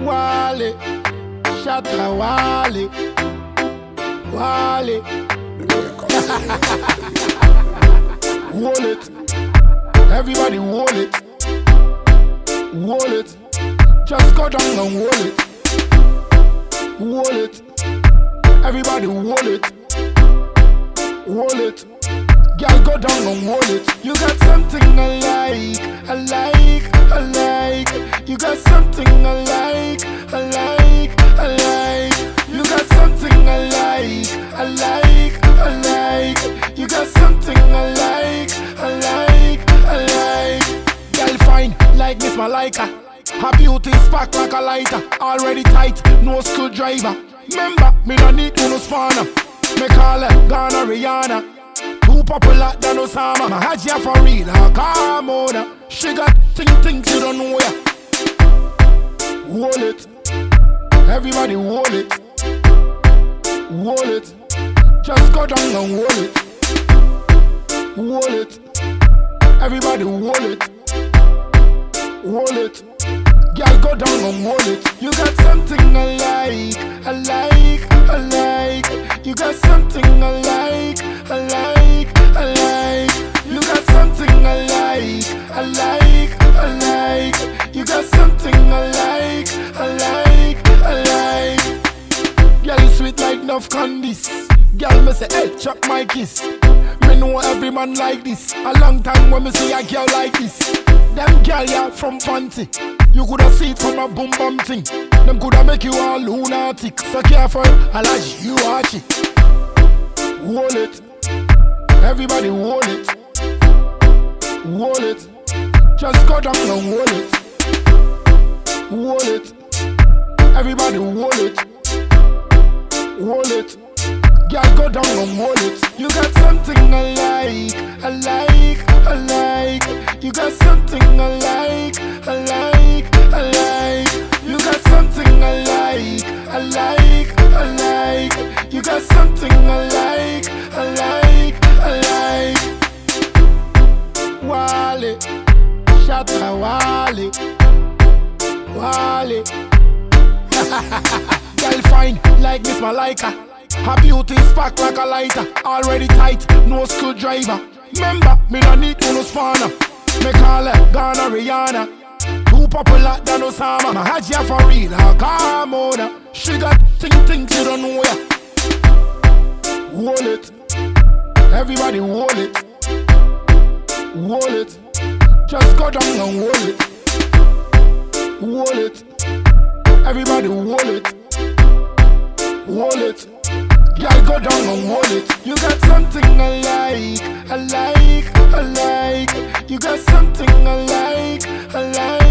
Wale, Shatta Wale, Wale. Hold it, everybody hold it, hold it. Just go down and hold it, hold it. Everybody hold it, hold it. Girl, go down and hold it. You got something I like, I like, I like. Like, I like. You got something I like, I like, I like. Girl, fine, like Miss Malaika. Uh. Her beauty spark like a lighter. Already tight, no screwdriver. Remember, me no need no spanner. Me call her Ghana Rihanna. Too popular than Osama. My Hajia for real, her come on. Uh. She got thing things you don't know ya. Hold everybody hold it. Just go down and hold it, hold it. Everybody hold it, hold it. Girl, go down and hold it. You got something I like, I like, I like. You got something I like, I like, I like. You got something I like, I like, I like. You got something I like, I like, I like. Girl, you sweet like enough candies. Girl, me say, hey, chuck my kiss. Me know every man like this. A long time when me see a girl like this. Them girl ya from Fancy. You coulda see it from a boom bum thing. Them coulda make you all lunatic. So careful, I like you watch it. Hold it, everybody hold it, hold it. Just go down and hold it, hold it. Everybody hold it, hold it. Girl, go down and hold it. You got something I like, I like, I like. You got something I like, I like, I like. You got something I like, I like, I like. You got something I like, I like, I like. Wally, Wale, Shatta Wale, Wale. Girl fine like Miss Malaika. Her beauty spark like a lighter. Already tight, no screwdriver. Remember, me no need no spanner. Me call her Ghana Rihanna. Too popular than Osama. My Hajia for real, her come. She got thing things you don't know ya. Hold it, everybody hold it, hold it. Just go down and hold it, hold it. Everybody hold it, hold it. Girl, go down and hold it. You got something I like, I like, I like. You got something I like, I like,